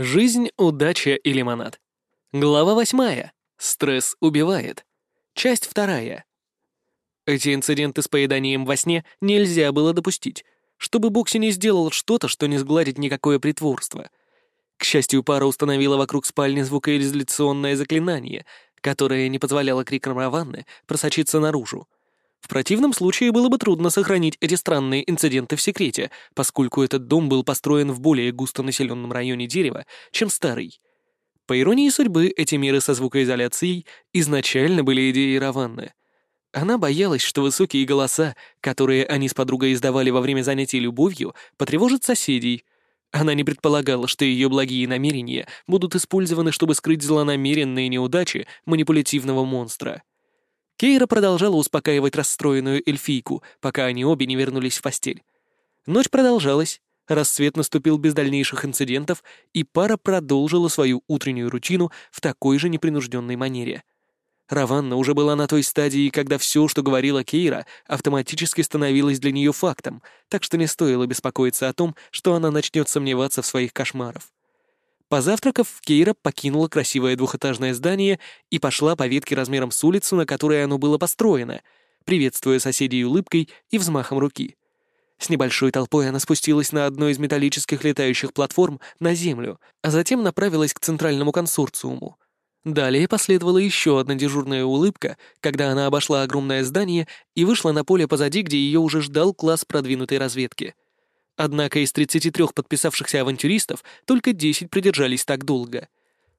Жизнь, удача и лимонад. Глава восьмая. Стресс убивает. Часть вторая. Эти инциденты с поеданием во сне нельзя было допустить, чтобы Бокси не сделал что-то, что не сгладит никакое притворство. К счастью, пара установила вокруг спальни звукоизоляционное заклинание, которое не позволяло крикам Раванны просочиться наружу. В противном случае было бы трудно сохранить эти странные инциденты в секрете, поскольку этот дом был построен в более густонаселенном районе дерева, чем старый. По иронии судьбы, эти меры со звукоизоляцией изначально были идеей Раванны. Она боялась, что высокие голоса, которые они с подругой издавали во время занятий любовью, потревожат соседей. Она не предполагала, что ее благие намерения будут использованы, чтобы скрыть злонамеренные неудачи манипулятивного монстра. Кейра продолжала успокаивать расстроенную эльфийку, пока они обе не вернулись в постель. Ночь продолжалась, рассвет наступил без дальнейших инцидентов, и пара продолжила свою утреннюю рутину в такой же непринужденной манере. Раванна уже была на той стадии, когда все, что говорила Кейра, автоматически становилось для нее фактом, так что не стоило беспокоиться о том, что она начнет сомневаться в своих кошмарах. Позавтракав, Кейра покинула красивое двухэтажное здание и пошла по ветке размером с улицу, на которой оно было построено, приветствуя соседей улыбкой и взмахом руки. С небольшой толпой она спустилась на одной из металлических летающих платформ на землю, а затем направилась к центральному консорциуму. Далее последовала еще одна дежурная улыбка, когда она обошла огромное здание и вышла на поле позади, где ее уже ждал класс продвинутой разведки — Однако из 33 подписавшихся авантюристов только 10 придержались так долго.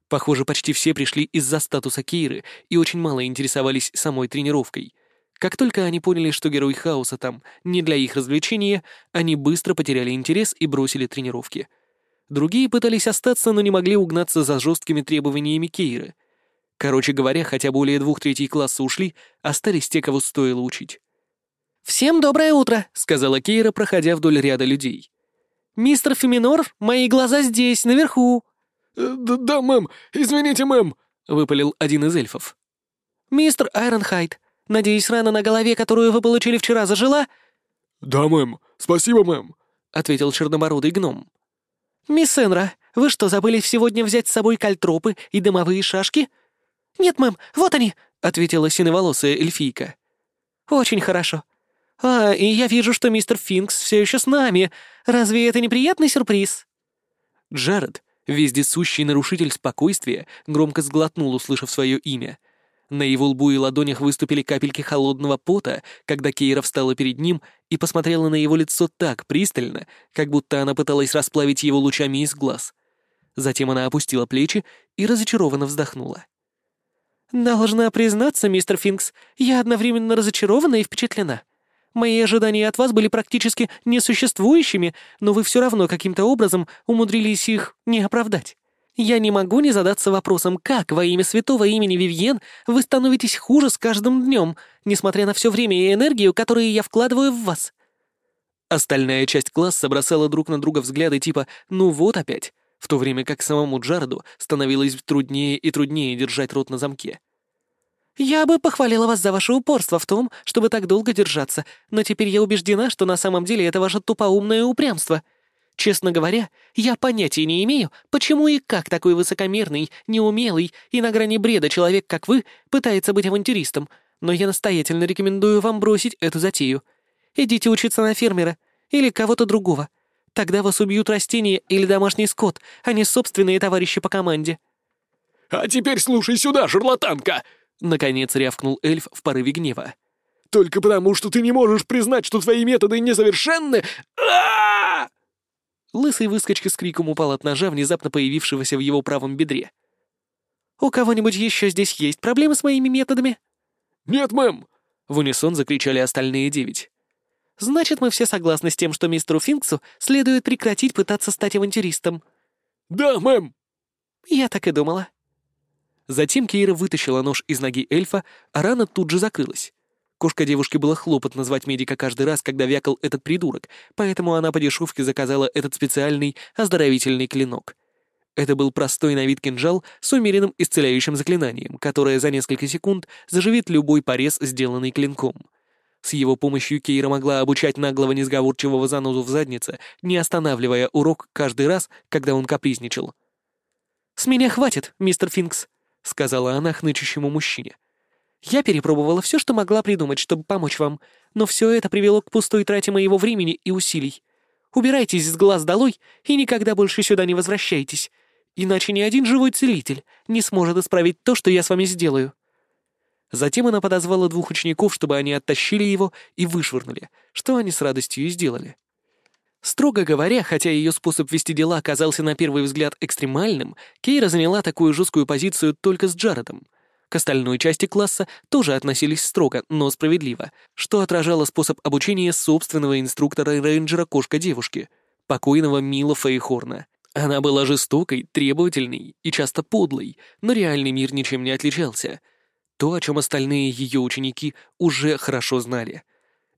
Похоже, почти все пришли из-за статуса Кейры и очень мало интересовались самой тренировкой. Как только они поняли, что герой хаоса там не для их развлечения, они быстро потеряли интерес и бросили тренировки. Другие пытались остаться, но не могли угнаться за жесткими требованиями Кейры. Короче говоря, хотя более двух третий класса ушли, остались те, кого стоило учить. «Всем доброе утро», — сказала Кейра, проходя вдоль ряда людей. «Мистер Феминор, мои глаза здесь, наверху». Э, «Да, мэм, извините, мэм», — выпалил один из эльфов. «Мистер Айронхайт, надеюсь, рана на голове, которую вы получили вчера, зажила?» «Да, мэм, спасибо, мэм», — ответил черномородый гном. «Мисс Энра, вы что, забыли сегодня взять с собой кальтропы и дымовые шашки?» «Нет, мэм, вот они», — ответила синеволосая эльфийка. «Очень хорошо. «А, и я вижу, что мистер Финкс все еще с нами. Разве это неприятный сюрприз?» Джаред, вездесущий нарушитель спокойствия, громко сглотнул, услышав свое имя. На его лбу и ладонях выступили капельки холодного пота, когда Кейра встала перед ним и посмотрела на его лицо так пристально, как будто она пыталась расплавить его лучами из глаз. Затем она опустила плечи и разочарованно вздохнула. «Должна признаться, мистер Финкс, я одновременно разочарована и впечатлена. Мои ожидания от вас были практически несуществующими, но вы все равно каким-то образом умудрились их не оправдать. Я не могу не задаться вопросом, как во имя святого имени Вивьен вы становитесь хуже с каждым днем, несмотря на все время и энергию, которые я вкладываю в вас». Остальная часть класса бросала друг на друга взгляды типа «ну вот опять», в то время как самому Джареду становилось труднее и труднее держать рот на замке. «Я бы похвалила вас за ваше упорство в том, чтобы так долго держаться, но теперь я убеждена, что на самом деле это ваше тупоумное упрямство. Честно говоря, я понятия не имею, почему и как такой высокомерный, неумелый и на грани бреда человек, как вы, пытается быть авантюристом, но я настоятельно рекомендую вам бросить эту затею. Идите учиться на фермера или кого-то другого. Тогда вас убьют растения или домашний скот, а не собственные товарищи по команде». «А теперь слушай сюда, шарлатанка!» Наконец рявкнул эльф в порыве гнева. «Только потому, что ты не можешь признать, что твои методы несовершенны? а Лысый выскочка с криком упал от ножа, внезапно появившегося в его правом бедре. «У кого-нибудь еще здесь есть проблемы с моими методами?» «Нет, мэм!» — в унисон закричали остальные девять. «Значит, мы все согласны с тем, что мистеру Финксу следует прекратить пытаться стать авантюристом». «Да, мэм!» «Я так и думала», Затем Кейра вытащила нож из ноги эльфа, а рана тут же закрылась. Кошка девушки было хлопотно звать медика каждый раз, когда вякал этот придурок, поэтому она по дешевке заказала этот специальный оздоровительный клинок. Это был простой на вид кинжал с умеренным исцеляющим заклинанием, которое за несколько секунд заживит любой порез, сделанный клинком. С его помощью Кейра могла обучать наглого несговорчивого занозу в заднице, не останавливая урок каждый раз, когда он капризничал. «С меня хватит, мистер Финкс», — сказала она хнычущему мужчине. «Я перепробовала все, что могла придумать, чтобы помочь вам, но все это привело к пустой трате моего времени и усилий. Убирайтесь с глаз долой и никогда больше сюда не возвращайтесь, иначе ни один живой целитель не сможет исправить то, что я с вами сделаю». Затем она подозвала двух учеников, чтобы они оттащили его и вышвырнули, что они с радостью и сделали. Строго говоря, хотя ее способ вести дела оказался на первый взгляд экстремальным, Кейра заняла такую жесткую позицию только с Джаредом. К остальной части класса тоже относились строго, но справедливо, что отражало способ обучения собственного инструктора-рейнджера кошка-девушки, покойного Мила Фейхорна. Она была жестокой, требовательной и часто подлой, но реальный мир ничем не отличался. То, о чем остальные ее ученики уже хорошо знали —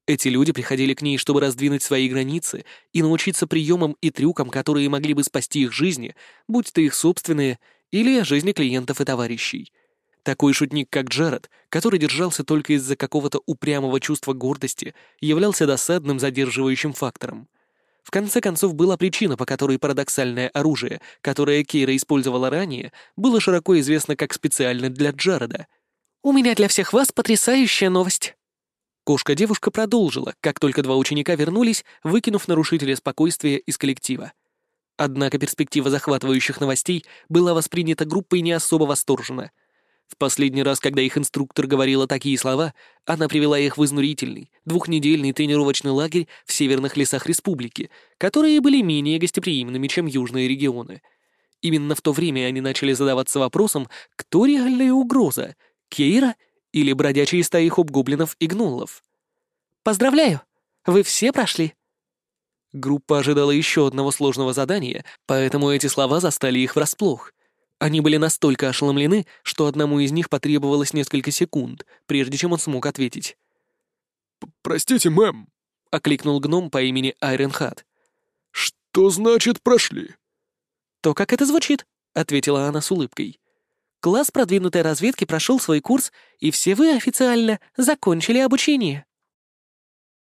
эти люди приходили к ней, чтобы раздвинуть свои границы и научиться приемам и трюкам, которые могли бы спасти их жизни, будь то их собственные или жизни клиентов и товарищей. Такой шутник, как Джаред, который держался только из-за какого-то упрямого чувства гордости, являлся досадным задерживающим фактором. В конце концов, была причина, по которой парадоксальное оружие, которое Кейра использовала ранее, было широко известно как специально для Джареда. «У меня для всех вас потрясающая новость!» Кошка-девушка продолжила, как только два ученика вернулись, выкинув нарушителя спокойствия из коллектива. Однако перспектива захватывающих новостей была воспринята группой не особо восторженно. В последний раз, когда их инструктор говорила такие слова, она привела их в изнурительный, двухнедельный тренировочный лагерь в северных лесах республики, которые были менее гостеприимными, чем южные регионы. Именно в то время они начали задаваться вопросом, кто реальная угроза — Кейра — или бродячие стаи хоб-гоблинов и гнуллов. «Поздравляю! Вы все прошли!» Группа ожидала еще одного сложного задания, поэтому эти слова застали их врасплох. Они были настолько ошеломлены, что одному из них потребовалось несколько секунд, прежде чем он смог ответить. «Простите, мэм», — окликнул гном по имени Айренхат. «Что значит прошли?» «То, как это звучит», — ответила она с улыбкой. Класс продвинутой разведки прошел свой курс, и все вы официально закончили обучение.